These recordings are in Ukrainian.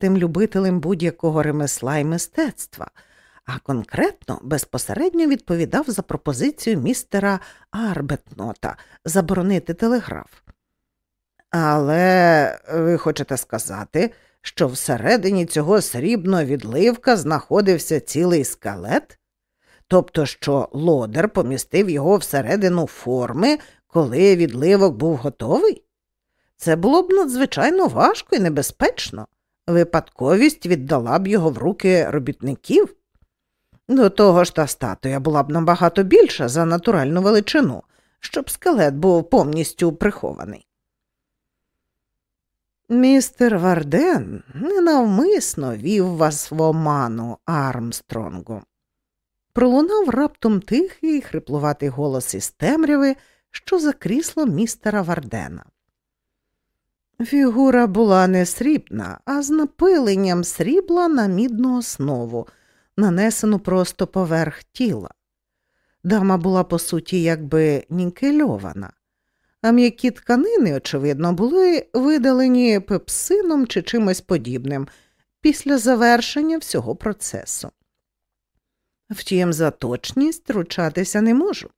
відвертим любителем будь-якого ремесла і мистецтва, а конкретно безпосередньо відповідав за пропозицію містера Арбетнота заборонити телеграф. Але ви хочете сказати, що всередині цього срібного відливка знаходився цілий скелет? Тобто, що лодер помістив його всередину форми, коли відливок був готовий? Це було б надзвичайно важко і небезпечно. Випадковість віддала б його в руки робітників. До того ж та статуя була б набагато більша за натуральну величину, щоб скелет був повністю прихований. Містер Варден ненавмисно вів вас в оману, Армстронгу. Пролунав раптом тихий, хриплуватий голос із темряви, що за крісло містера Вардена. Фігура була не срібна, а з напиленням срібла на мідну основу, нанесену просто поверх тіла. Дама була, по суті, якби нікельована, а м'які тканини, очевидно, були видалені пепсином чи чимось подібним після завершення всього процесу. Втім, за точність ручатися не можу.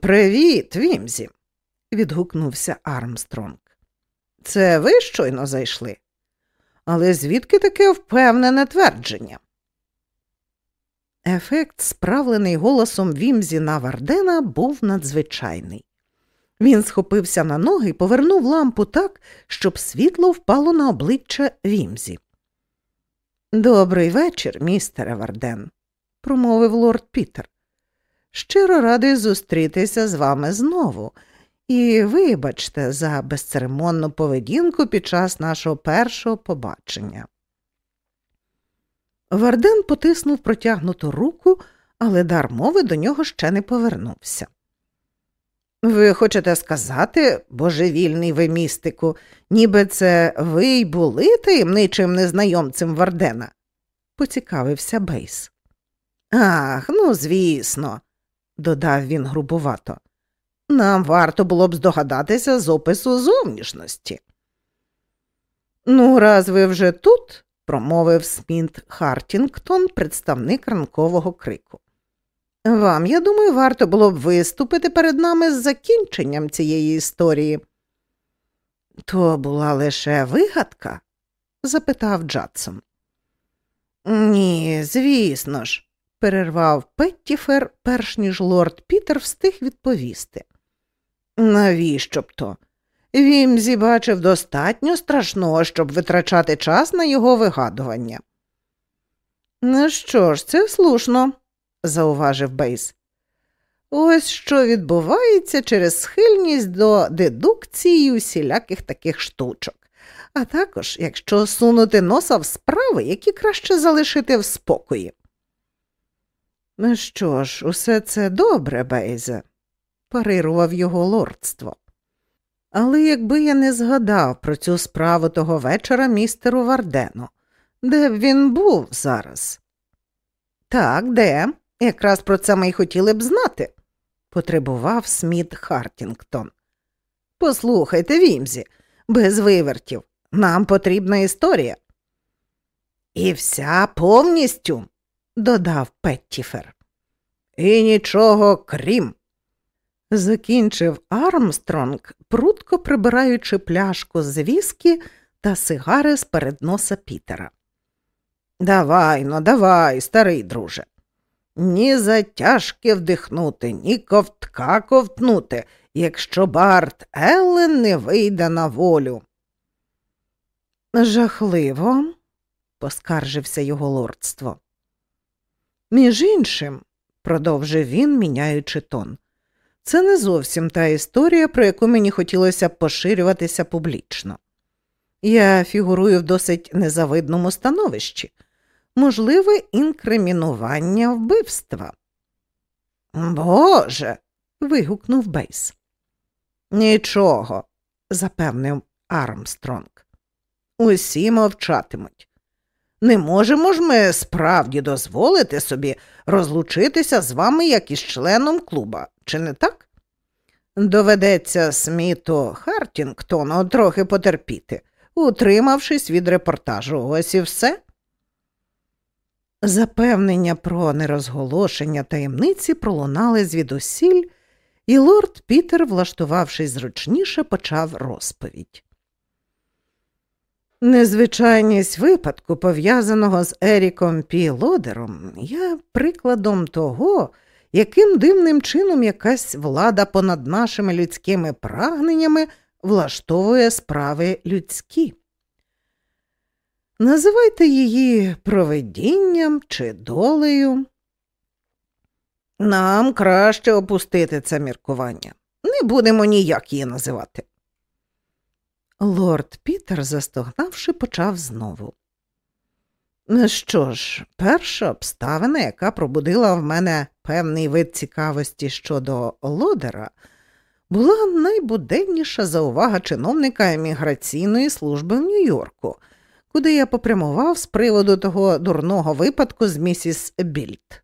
Привіт, Вімзі, відгукнувся Армстронг. Це ви щойно зайшли? Але звідки таке впевнене твердження? Ефект, справлений голосом Вімзіна Вардена, був надзвичайний. Він схопився на ноги і повернув лампу так, щоб світло впало на обличчя Вімзі. Добрий вечір, містере Варден, промовив лорд Пітер. Щиро радий зустрітися з вами знову. І вибачте за безцеремонну поведінку під час нашого першого побачення. Варден потиснув протягнуту руку, але дар мови до нього ще не повернувся. Ви хочете сказати, божевільний ви містику, ніби це ви й були таємничим незнайомцем Вардена? поцікавився Бейс. Ах, ну, звісно, додав він грубувато. Нам варто було б здогадатися з опису зовнішності. Ну, раз ви вже тут, промовив Сміт Хартінгтон, представник ранкового крику. Вам, я думаю, варто було б виступити перед нами з закінченням цієї історії. То була лише вигадка? запитав Джадсон. Ні, звісно ж, перервав Петтіфер, перш ніж лорд Пітер встиг відповісти. Навіщо б то? Вімзі бачив достатньо страшного, щоб витрачати час на його вигадування. Ну що ж, це слушно, зауважив Бейс. Ось що відбувається через схильність до дедукції усіляких таких штучок, а також якщо сунути носа в справи, які краще залишити в спокої. Ну що ж, усе це добре, Бейзе, парирував його лордство. Але якби я не згадав про цю справу того вечора містеру Вардену, де б він був зараз? Так, де? Якраз про це ми й хотіли б знати, потребував Сміт Хартінгтон. Послухайте, Вімзі, без вивертів, нам потрібна історія. І вся повністю, додав Петтіфер. І нічого крім. Закінчив Армстронг, прутко прибираючи пляшку з віскі та сигари з передноса Пітера. Давай ну, давай, старий друже. Ні затяжки вдихнути, ні ковтка ковтнути, якщо Барт Еллен не вийде на волю. Жахливо, поскаржився його лордство. Між іншим, продовжив він, міняючи тон. Це не зовсім та історія, про яку мені хотілося б поширюватися публічно. Я фігурую в досить незавидному становищі, можливе інкримінування вбивства. Боже. вигукнув Бейс. Нічого, запевнив Армстронг. Усі мовчатимуть. Не можемо ж ми справді дозволити собі розлучитися з вами як із членом клуба, чи не так? Доведеться Сміту Хартінгтону трохи потерпіти, утримавшись від репортажу. Ось і все. Запевнення про нерозголошення таємниці пролунали звідусіль, і лорд Пітер, влаштувавшись зручніше, почав розповідь. Незвичайність випадку, пов'язаного з Еріком Пі Лодером, є прикладом того, яким дивним чином якась влада понад нашими людськими прагненнями влаштовує справи людські. Називайте її проведінням чи долею. Нам краще опустити це міркування. Не будемо ніяк її називати. Лорд Пітер, застогнавши, почав знову. Що ж, перша обставина, яка пробудила в мене певний вид цікавості щодо лодера, була найбуденніша заувага чиновника еміграційної служби в Нью-Йорку, куди я попрямував з приводу того дурного випадку з місіс Більд.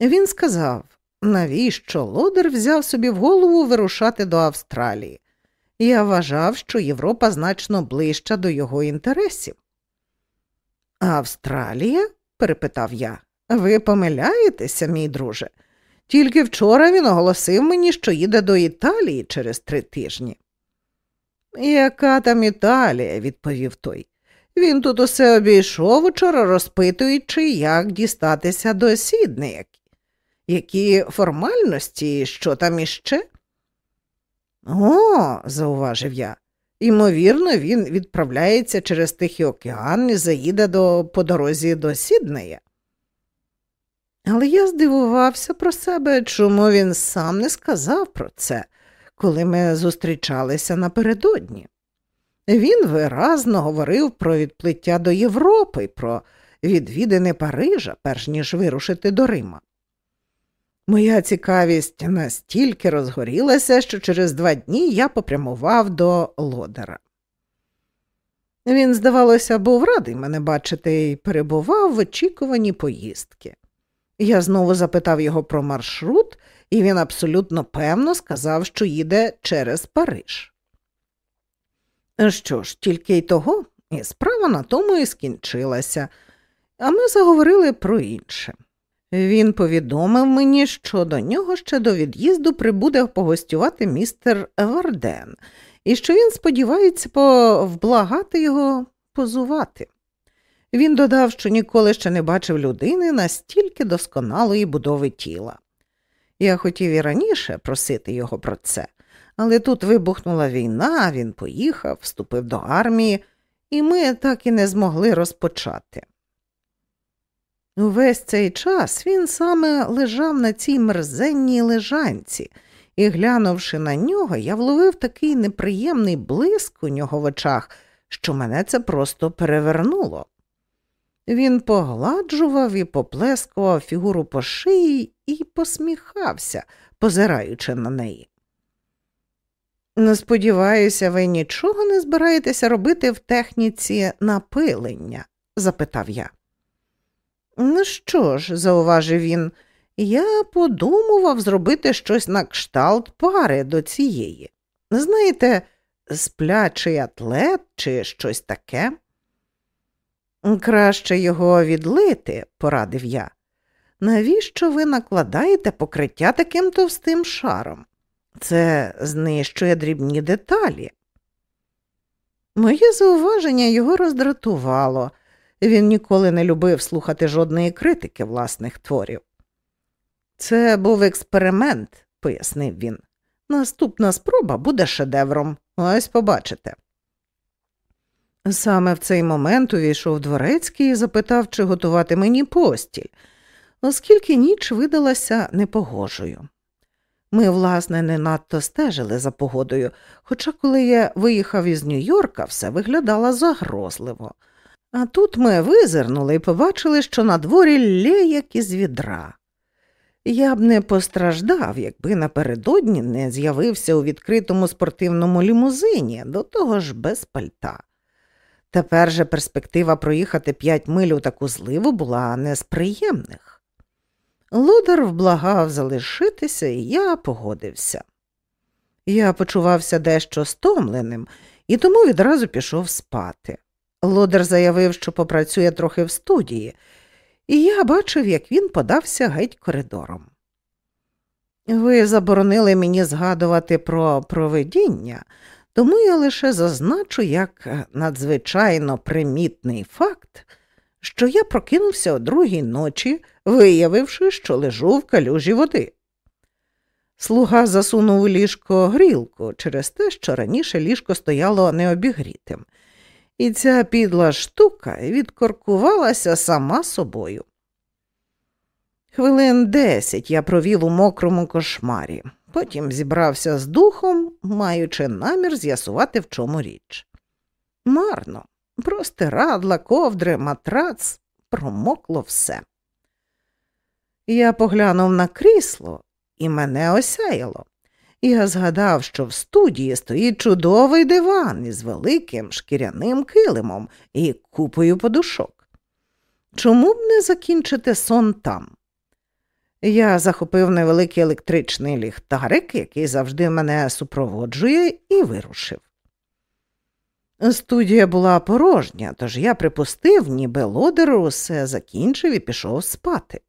Він сказав, навіщо лодер взяв собі в голову вирушати до Австралії. Я вважав, що Європа значно ближча до його інтересів. Австралія? перепитав я. Ви помиляєтеся, мій друже. Тільки вчора він оголосив мені, що їде до Італії через три тижні. Яка там Італія? відповів той. Він тут усе обійшов учора, розпитуючи, як дістатися до Сіднея. Які формальності, що там іще? О, зауважив я. Ймовірно, він відправляється через Тихий океан і заїде до, по дорозі до Сіднея. Але я здивувався про себе, чому він сам не сказав про це, коли ми зустрічалися напередодні. Він виразно говорив про відплиття до Європи, про відвідини Парижа, перш ніж вирушити до Рима. Моя цікавість настільки розгорілася, що через два дні я попрямував до лодера. Він, здавалося, був радий мене бачити і перебував в очікуванні поїздки. Я знову запитав його про маршрут, і він абсолютно певно сказав, що їде через Париж. Що ж, тільки й того, і справа на тому і скінчилася, а ми заговорили про інше. Він повідомив мені, що до нього ще до від'їзду прибуде погостювати містер Варден, і що він сподівається повблагати його позувати. Він додав, що ніколи ще не бачив людини настільки досконалої будови тіла. Я хотів і раніше просити його про це, але тут вибухнула війна, він поїхав, вступив до армії, і ми так і не змогли розпочати. Увесь цей час він саме лежав на цій мерзенній лежанці, і, глянувши на нього, я вловив такий неприємний блиск у нього в очах, що мене це просто перевернуло. Він погладжував і поплескував фігуру по шиї і посміхався, позираючи на неї. Не сподіваюся, ви нічого не збираєтеся робити в техніці напилення? запитав я. Ну що ж, зауважив він, я подумував зробити щось на кшталт пари до цієї. Знаєте, сплячий атлет чи щось таке. Краще його відлити, порадив я. Навіщо ви накладаєте покриття таким товстим шаром? Це знищує дрібні деталі. Моє зауваження його роздратувало. Він ніколи не любив слухати жодної критики власних творів. Це був експеримент, пояснив він. Наступна спроба буде шедевром. Ось побачите. Саме в цей момент увійшов дворецький і запитав, чи готувати мені постіль, оскільки ніч видалася непогожою. Ми, власне, не надто стежили за погодою, хоча, коли я виїхав із Нью-Йорка, все виглядало загрозливо. А тут ми визирнули і побачили, що на дворі лє, як із відра. Я б не постраждав, якби напередодні не з'явився у відкритому спортивному лімузині, до того ж без пальта. Тепер же перспектива проїхати п'ять миль у таку зливу була не з приємних. Лудар вблагав залишитися, і я погодився. Я почувався дещо стомленим і тому відразу пішов спати. Лодер заявив, що попрацює трохи в студії, і я бачив, як він подався геть коридором. Ви заборонили мені згадувати про проведіння, тому я лише зазначу як надзвичайно примітний факт, що я прокинувся о другій ночі, виявивши, що лежу в калюжі води. Слуга засунув у ліжко грілку через те, що раніше ліжко стояло необігрітим, і ця підла штука відкоркувалася сама собою. Хвилин десять я провів у мокрому кошмарі, потім зібрався з духом, маючи намір з'ясувати, в чому річ. Марно, простирадла, ковдри, матрац, промокло все. Я поглянув на крісло, і мене осяяло. Я згадав, що в студії стоїть чудовий диван із великим шкіряним килимом і купою подушок. Чому б не закінчити сон там? Я захопив невеликий електричний ліхтарик, який завжди мене супроводжує, і вирушив. Студія була порожня, тож я припустив, ніби лодер усе закінчив і пішов спати.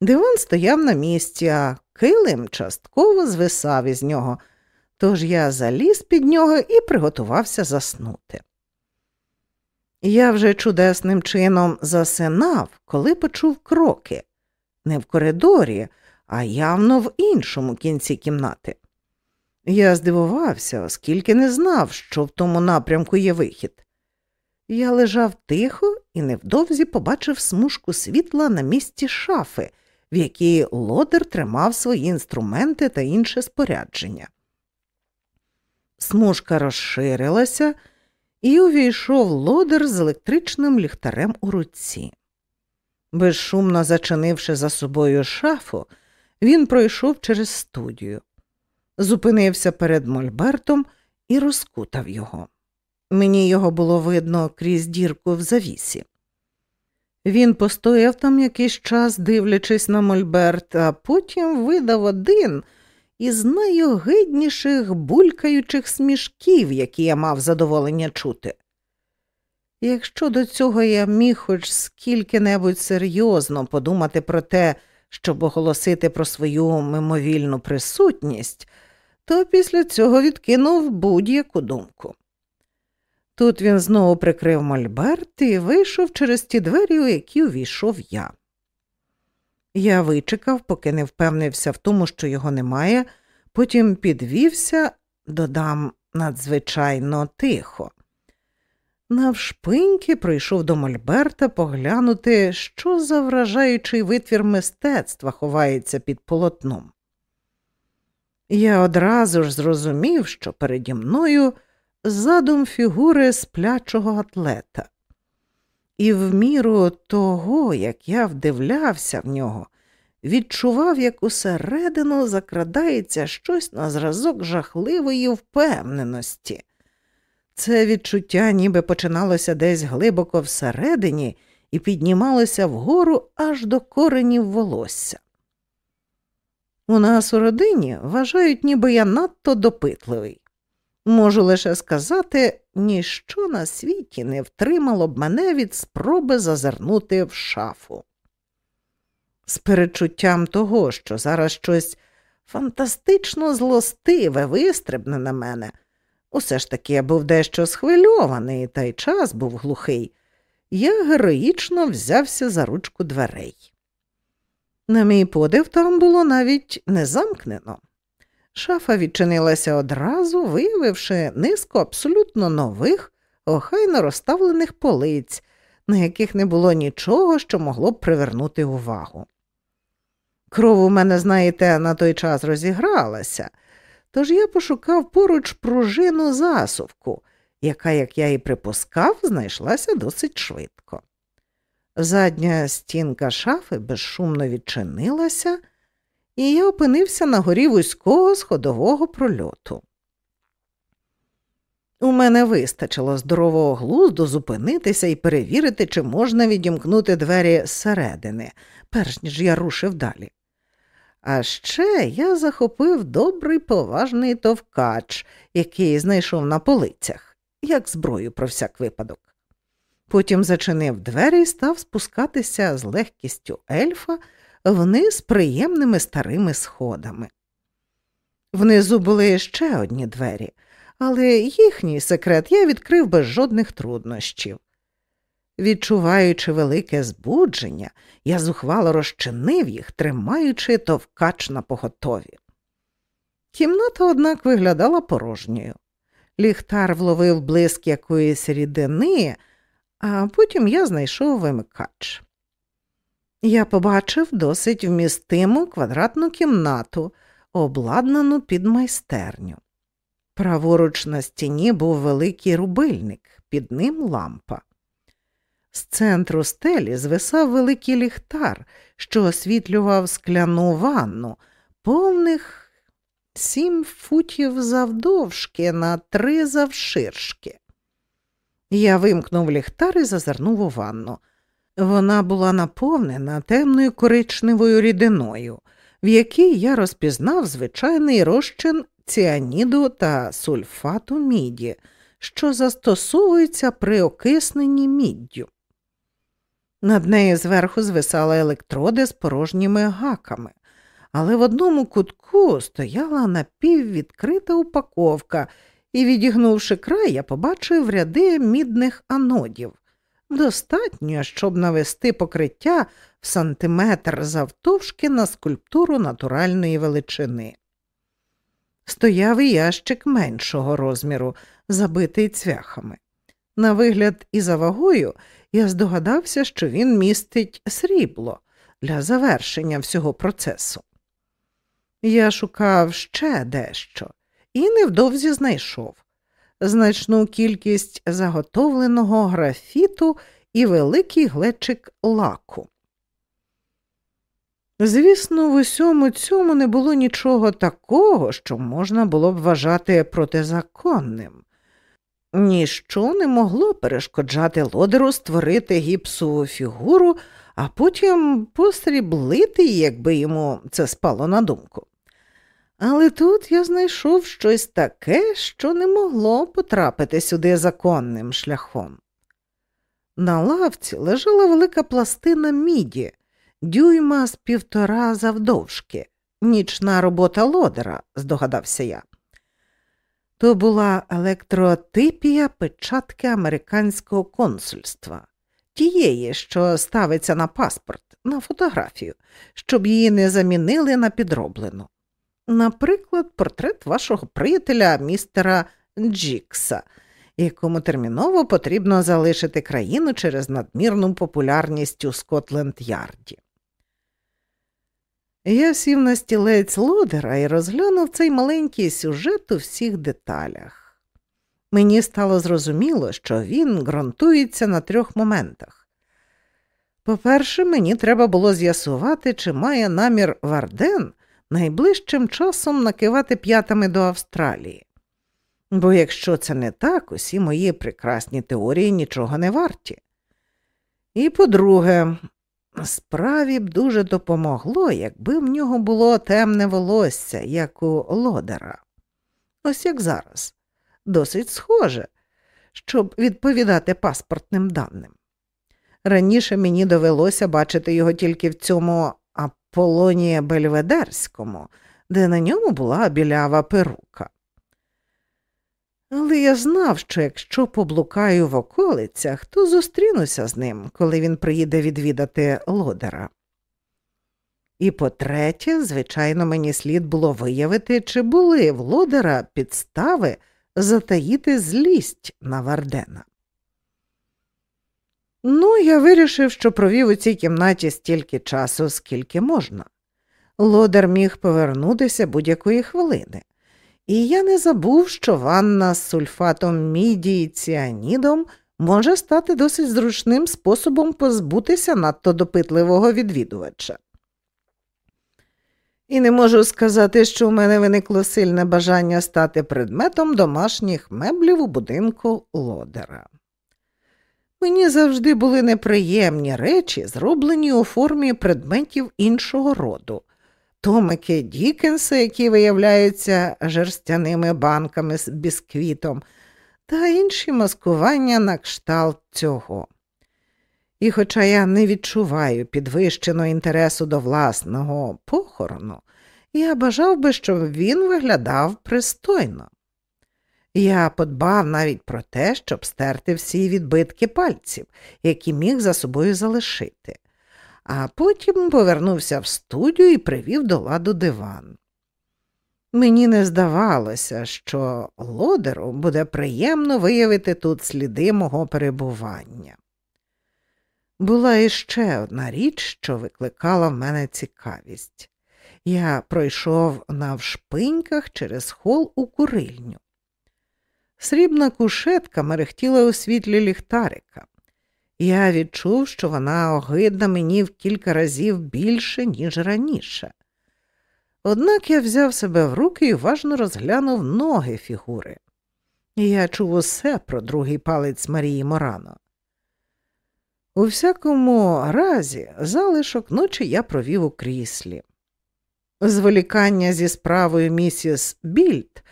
Диван стояв на місці, а килим частково звисав із нього, тож я заліз під нього і приготувався заснути. Я вже чудесним чином засинав, коли почув кроки не в коридорі, а явно в іншому кінці кімнати. Я здивувався, оскільки не знав, що в тому напрямку є вихід. Я лежав тихо і невдовзі побачив смужку світла на місці шафи, в якій лодер тримав свої інструменти та інше спорядження. Смужка розширилася, і увійшов лодер з електричним ліхтарем у руці. Безшумно зачинивши за собою шафу, він пройшов через студію, зупинився перед Мольбертом і розкутав його. Мені його було видно крізь дірку в завісі. Він постояв там якийсь час, дивлячись на Мольберт, а потім видав один із найогидніших булькаючих смішків, які я мав задоволення чути. Якщо до цього я міг хоч скільки-небудь серйозно подумати про те, щоб оголосити про свою мимовільну присутність, то після цього відкинув будь-яку думку. Тут він знову прикрив мольберт і вийшов через ті двері, у які увійшов я. Я вичекав, поки не впевнився в тому, що його немає, потім підвівся, додам надзвичайно тихо. Навшпиньки прийшов до Мольберта поглянути, що за вражаючий витвір мистецтва ховається під полотном. Я одразу ж зрозумів, що переді мною задум фігури сплячого атлета, і в міру того, як я вдивлявся в нього, відчував, як усередину закрадається щось на зразок жахливої впевненості. Це відчуття ніби починалося десь глибоко всередині і піднімалося вгору аж до коренів волосся. У нас у родині вважають, ніби я надто допитливий. Можу лише сказати, ніщо на світі не втримало б мене від спроби зазирнути в шафу. З перечуттям того, що зараз щось фантастично злостиве вистрибне на мене. Усе ж таки я був дещо схвильований, та й час був глухий. Я героїчно взявся за ручку дверей. На мій подив там було навіть не замкнено. Шафа відчинилася одразу, виявивши низку абсолютно нових, охайно розставлених полиць, на яких не було нічого, що могло б привернути увагу. Кров у мене, знаєте, на той час розігралася. Тож я пошукав поруч пружину засувку, яка, як я і припускав, знайшлася досить швидко. Задня стінка шафи безшумно відчинилася, і я опинився на горі вузького сходового прольоту. У мене вистачило здорового глузду зупинитися і перевірити, чи можна відімкнути двері зсередини, перш ніж я рушив далі. А ще я захопив добрий поважний товкач, який знайшов на полицях, як зброю про всяк випадок. Потім зачинив двері і став спускатися з легкістю ельфа вниз приємними старими сходами. Внизу були ще одні двері, але їхній секрет я відкрив без жодних труднощів. Відчуваючи велике збудження, я зухвало розчинив їх, тримаючи товкач на поготові. Кімната, однак, виглядала порожньою. Ліхтар вловив блиск якоїсь рідини, а потім я знайшов вимикач. Я побачив досить вмістиму квадратну кімнату, обладнану під майстерню. Праворуч на стіні був великий рубильник, під ним лампа. З центру стелі звисав великий ліхтар, що освітлював скляну ванну, повних сім футів завдовжки на три завширшки. Я вимкнув ліхтар і зазирнув у ванну. Вона була наповнена темною коричневою рідиною, в якій я розпізнав звичайний розчин ціаніду та сульфату міді, що застосовується при окисненні міддю. Над нею зверху звисали електроди з порожніми гаками, але в одному кутку стояла напіввідкрита упаковка, і, відігнувши край, я побачив ряди мідних анодів. Достатньо, щоб навести покриття в сантиметр завтовшки на скульптуру натуральної величини. Стояв і ящик меншого розміру, забитий цвяхами. На вигляд і за вагою я здогадався, що він містить срібло для завершення всього процесу. Я шукав ще дещо і невдовзі знайшов значну кількість заготовленого графіту і великий глечик лаку. Звісно, в усьому цьому не було нічого такого, що можна було б вважати протизаконним. Ніщо не могло перешкоджати лодеру створити гіпсову фігуру, а потім посріблити, якби йому це спало на думку. Але тут я знайшов щось таке, що не могло потрапити сюди законним шляхом. На лавці лежала велика пластина міді, дюйма з півтора завдовжки, нічна робота лодера, здогадався я. То була електротипія печатки американського консульства, тієї, що ставиться на паспорт, на фотографію, щоб її не замінили на підроблену. Наприклад, портрет вашого приятеля містера Джікса, якому терміново потрібно залишити країну через надмірну популярність у Скотленд Ярді. Я сів на стілець лодера і розглянув цей маленький сюжет у всіх деталях. Мені стало зрозуміло, що він ґрунтується на трьох моментах. По-перше, мені треба було з'ясувати, чи має намір Варден найближчим часом накивати п'ятами до Австралії. Бо якщо це не так, усі мої прекрасні теорії нічого не варті. І по-друге, справі б дуже допомогло, якби в нього було темне волосся, як у лодера. Ось як зараз, досить схоже, щоб відповідати паспортним даним. Раніше мені довелося бачити його тільки в цьому Аполлонія Бельведерському, де на ньому була білява перука. Але я знав, що якщо поблукаю в околицях, то зустрінуся з ним, коли він приїде відвідати лодера. І по третє, звичайно, мені слід було виявити, чи були в лодера підстави затаїти злість на Вардена. Ну, я вирішив, що провів у цій кімнаті стільки часу, скільки можна. Лодер міг повернутися будь-якої хвилини. І я не забув, що ванна з сульфатом міді і ціанідом може стати досить зручним способом позбутися надто допитливого відвідувача. І не можу сказати, що у мене виникло сильне бажання стати предметом домашніх меблів у будинку лодера. Мені завжди були неприємні речі, зроблені у формі предметів іншого роду, томики Дікенса, які виявляються жерстяними банками з бісквітом, та інші маскування на кшталт цього. І, хоча я не відчуваю підвищеного інтересу до власного похорону, я бажав би, щоб він виглядав пристойно. Я подбав навіть про те, щоб стерти всі відбитки пальців, які міг за собою залишити, а потім повернувся в студію і привів до ладу диван. Мені не здавалося, що лодеру буде приємно виявити тут сліди мого перебування. Була іще одна річ, що викликала в мене цікавість. Я пройшов навшпиньках через хол у курильню. Срібна кушетка мерехтіла у світлі ліхтарика. Я відчув, що вона огидна мені в кілька разів більше, ніж раніше. Однак я взяв себе в руки і уважно розглянув ноги фігури. Я чув усе про другий палець Марії Морано. У всякому разі, залишок ночі я провів у кріслі. Зволікання зі справою місіс Більд,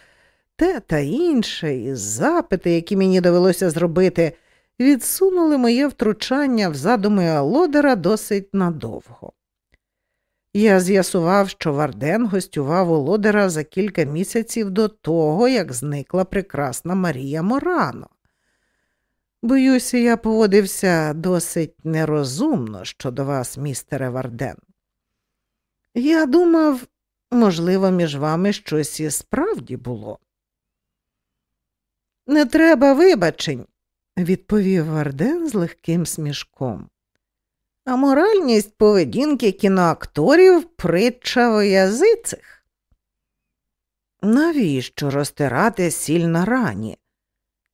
те та інше, і запити, які мені довелося зробити, відсунули моє втручання в задуми Лодера досить надовго. Я з'ясував, що Варден гостював у Лодера за кілька місяців до того, як зникла прекрасна Марія Морано. Боюся, я поводився досить нерозумно щодо вас, містере Варден. Я думав, можливо, між вами щось і справді було. Не треба вибачень, відповів Варден з легким смішком. А моральність поведінки кіноакторів притча в язицих. Навіщо розтирати сіль на рані?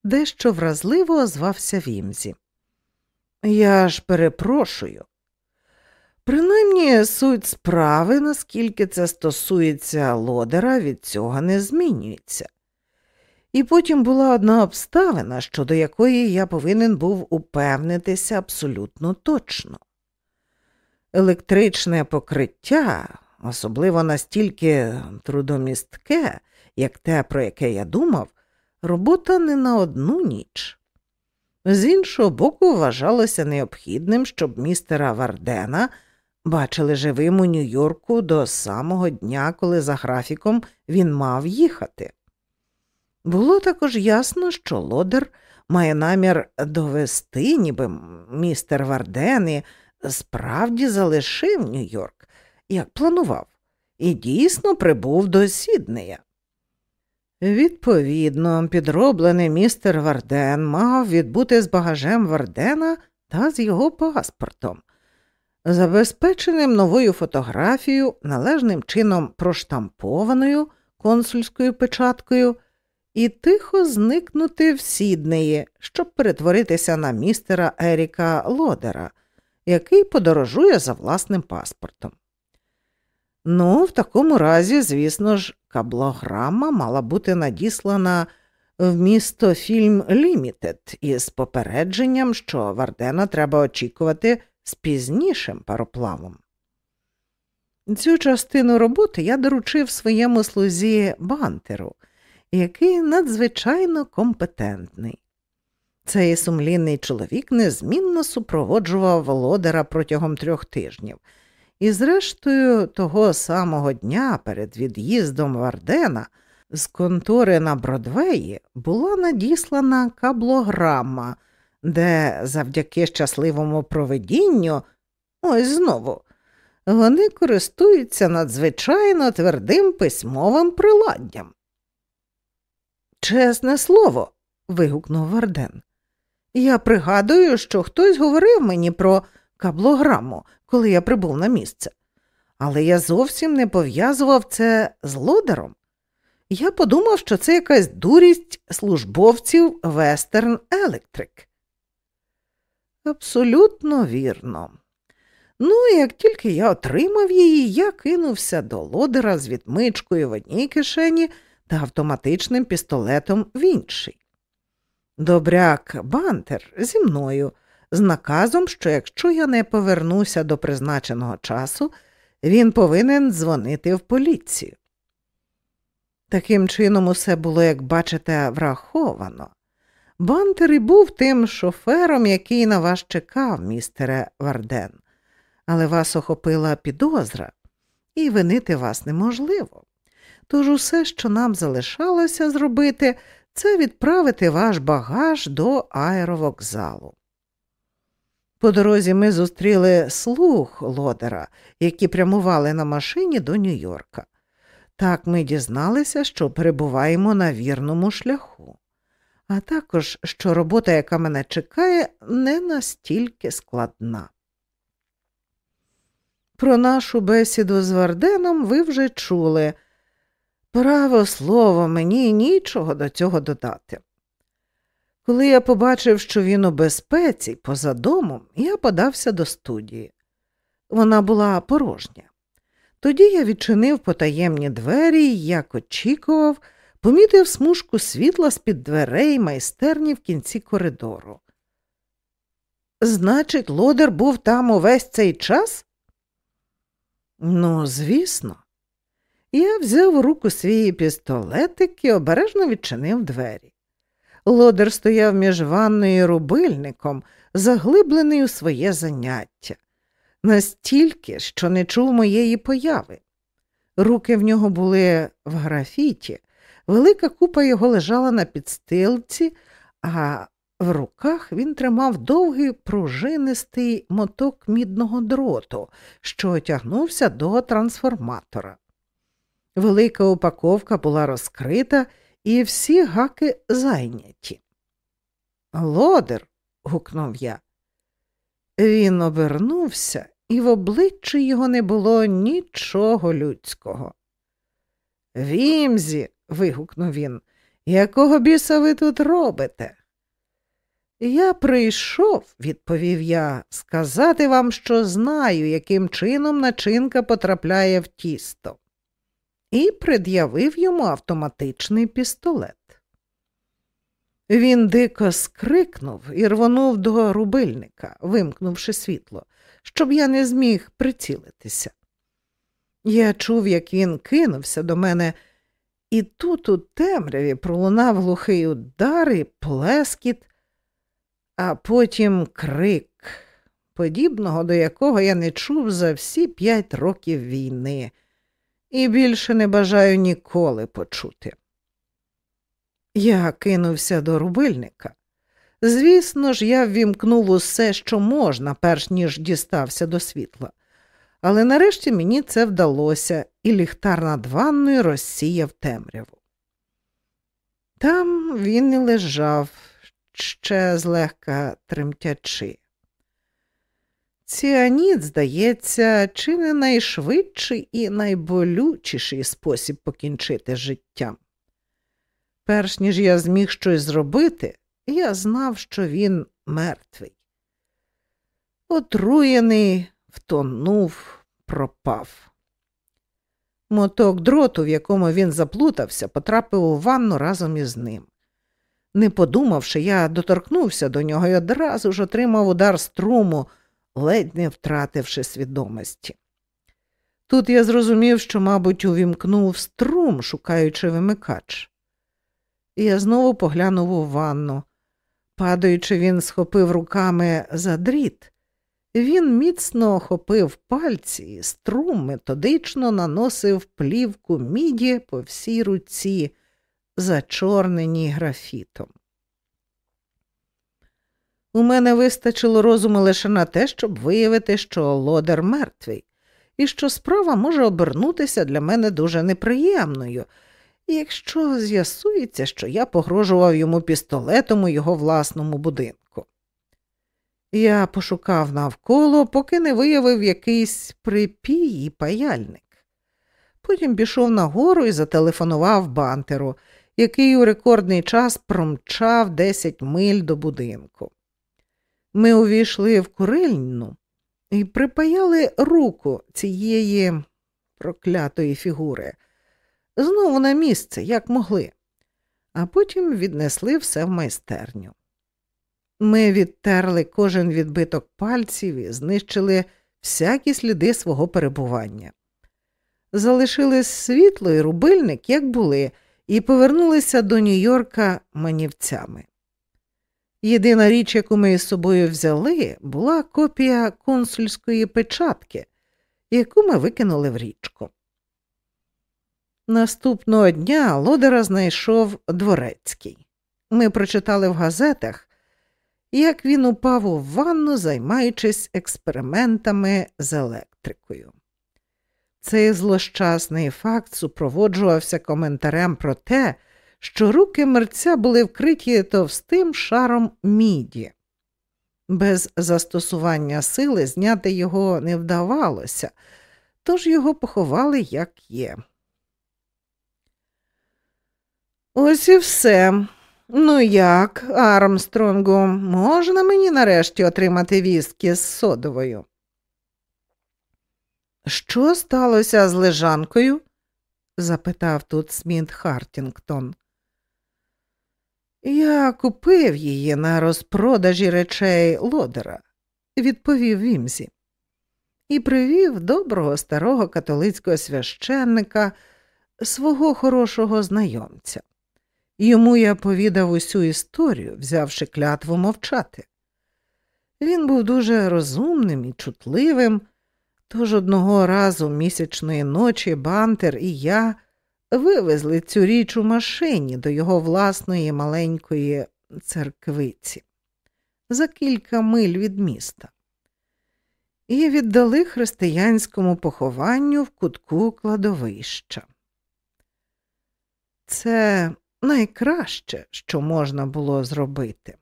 дещо вразливо озвався Вімзі. Я ж перепрошую. Принаймні суть справи, наскільки це стосується лодера, від цього не змінюється. І потім була одна обставина, щодо якої я повинен був упевнитися абсолютно точно. Електричне покриття, особливо настільки трудомістке, як те, про яке я думав, робота не на одну ніч. З іншого боку, вважалося необхідним, щоб містера Вардена бачили живим у Нью-Йорку до самого дня, коли за графіком він мав їхати. Було також ясно, що лодер має намір довести, ніби містер Варден справді залишив Нью-Йорк, як планував, і дійсно прибув до Сіднея. Відповідно, підроблений містер Варден мав відбути з багажем Вардена та з його паспортом, забезпеченим новою фотографією, належним чином проштампованою консульською печаткою, і тихо зникнути в Сіднеї, щоб перетворитися на містера Еріка Лодера, який подорожує за власним паспортом. Ну, в такому разі, звісно ж, каблограма мала бути надіслана в місто Фільм Лімітед із попередженням, що Вардена треба очікувати з пізнішим пароплавом. Цю частину роботи я доручив своєму слузі бантеру, який надзвичайно компетентний. Цей сумлінний чоловік незмінно супроводжував володара протягом трьох тижнів. І, зрештою, того самого дня перед від'їздом Вардена з контори на Бродвеї була надіслана каблограма, де завдяки щасливому проведінню, ось знову, вони користуються надзвичайно твердим письмовим приладдям. Чесне слово, вигукнув Варден. Я пригадую, що хтось говорив мені про каблограму, коли я прибув на місце. Але я зовсім не пов'язував це з лодером. Я подумав, що це якась дурість службовців Western Electric. Абсолютно вірно. Ну, як тільки я отримав її, я кинувся до лодера з відмичкою в одній кишені та автоматичним пістолетом в іншій. Добряк Бантер зі мною з наказом, що якщо я не повернуся до призначеного часу, він повинен дзвонити в поліцію. Таким чином, усе було, як бачите, враховано. Бантер і був тим шофером, який на вас чекав, містере Варден, але вас охопила підозра, і винити вас неможливо. Тож усе, що нам залишалося зробити, це відправити ваш багаж до аеровокзалу. По дорозі ми зустріли слуг лодера, які прямували на машині до Нью-Йорка. Так ми дізналися, що перебуваємо на вірному шляху, а також, що робота, яка мене чекає, не настільки складна. Про нашу бесіду з Варденом ви вже чули. Право слово, мені нічого до цього додати. Коли я побачив, що він у безпеці поза домом, я подався до студії. Вона була порожня. Тоді я відчинив потаємні двері і, як очікував, помітив смужку світла з під дверей майстерні в кінці коридору. Значить, лодер був там увесь цей час? Ну, звісно. Я взяв у руку свій пістолетик і обережно відчинив двері. Лодер стояв між ванною і рубильником, заглиблений у своє заняття, настільки, що не чув моєї появи. Руки в нього були в графіті, велика купа його лежала на підстилці, а в руках він тримав довгий пружинистий моток мідного дроту, що отягнувся до трансформатора. Велика упаковка була розкрита, і всі гаки зайняті. Лодер. гукнув я. Він обернувся, і в обличчі його не було нічого людського. Вімзі. вигукнув він, якого біса ви тут робите? Я прийшов, відповів я, сказати вам, що знаю, яким чином начинка потрапляє в тісто і пред'явив йому автоматичний пістолет. Він дико скрикнув і рвонув до рубильника, вимкнувши світло, щоб я не зміг прицілитися. Я чув, як він кинувся до мене, і тут у темряві пролунав глухий удар і плескіт, а потім крик, подібного до якого я не чув за всі п'ять років війни і більше не бажаю ніколи почути. Я кинувся до рубильника. Звісно ж, я ввімкнув усе, що можна, перш ніж дістався до світла, але нарешті мені це вдалося, і ліхтар над ванною розсіяв темряву. Там він і лежав, ще злегка тремтячи. Ціаніт, здається, чи не найшвидший і найболючіший спосіб покінчити життям. Перш ніж я зміг щось зробити, я знав, що він мертвий. Отруєний, втонув, пропав. Моток дроту, в якому він заплутався, потрапив у ванну разом із ним. Не подумавши, я доторкнувся до нього і одразу ж отримав удар струму ледь не втративши свідомості. Тут я зрозумів, що, мабуть, увімкнув струм, шукаючи вимикач. І я знову поглянув у ванну. Падаючи, він схопив руками за дріт. Він міцно охопив пальці, і струм методично наносив плівку міді по всій руці, зачорненій графітом. У мене вистачило розуму лише на те, щоб виявити, що лодер мертвий, і що справа може обернутися для мене дуже неприємною, якщо з'ясується, що я погрожував йому пістолетом у його власному будинку. Я пошукав навколо, поки не виявив якийсь припій і паяльник. Потім пішов нагору і зателефонував бантеру, який у рекордний час промчав 10 миль до будинку. Ми увійшли в курильну і припаяли руку цієї проклятої фігури знову на місце, як могли, а потім віднесли все в майстерню. Ми відтерли кожен відбиток пальців і знищили всякі сліди свого перебування. Залишили світло і рубильник, як були, і повернулися до Нью-Йорка манівцями. Єдина річ, яку ми із собою взяли, була копія консульської печатки, яку ми викинули в річку. Наступного дня лодера знайшов дворецький. Ми прочитали в газетах, як він упав у ванну, займаючись експериментами з електрикою. Цей злощасний факт супроводжувався коментарем про те, що руки мерця були вкриті товстим шаром міді. Без застосування сили зняти його не вдавалося, тож його поховали як є. Ось і все. Ну як, Армстронгу, можна мені нарешті отримати віскі з содовою? Що сталося з лежанкою? запитав тут Сміт Хартінгтон. Я купив її на розпродажі речей лодера, відповів Вімзі, і привів доброго старого католицького священника, свого хорошого знайомця. Йому я повідав усю історію, взявши клятву мовчати. Він був дуже розумним і чутливим, тож одного разу місячної ночі Бантер і я вивезли цю річ у машині до його власної маленької церквиці за кілька миль від міста. І віддали християнському похованню в кутку кладовища. Це найкраще, що можна було зробити.